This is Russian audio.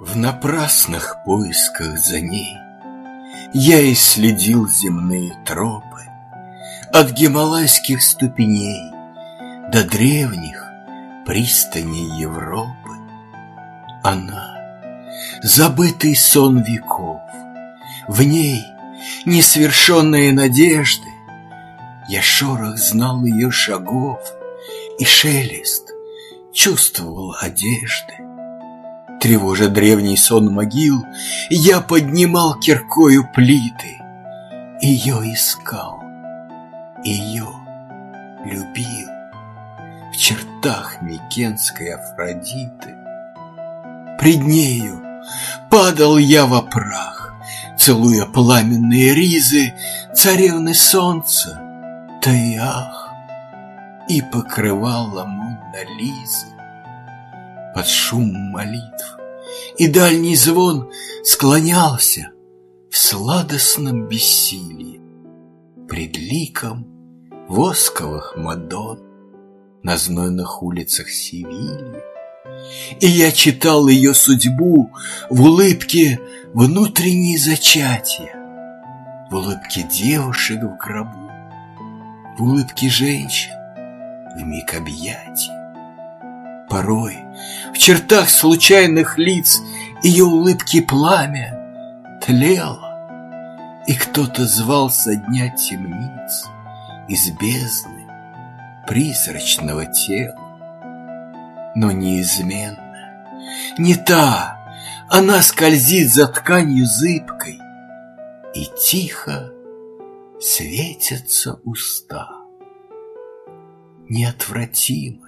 В напрасных поисках за ней Я исследил земные тропы От гималайских ступеней До древних пристаней Европы. Она — забытый сон веков, В ней несвершенные надежды. Я шорох знал ее шагов И шелест чувствовал одежды. Тревожа древний сон могил, Я поднимал киркою плиты, Ее искал, ее любил. В чертах Микенской Афродиты. Пред нею падал я во прах, Целуя пламенные ризы Царевны солнца, Таях, И покрывала Мона Лизы под шум молитв, И дальний звон склонялся в сладостном бессилии Пред ликом восковых мадон на знойных улицах Севильи. И я читал ее судьбу в улыбке внутренней зачатия, В улыбке девушек в гробу, в улыбке женщин в миг объятий. Порой в чертах случайных лиц Ее улыбки пламя тлело, И кто-то звал со дня темниц Из бездны призрачного тела. Но неизменно, не та, Она скользит за тканью зыбкой, И тихо светятся уста. Неотвратимы улыбкой.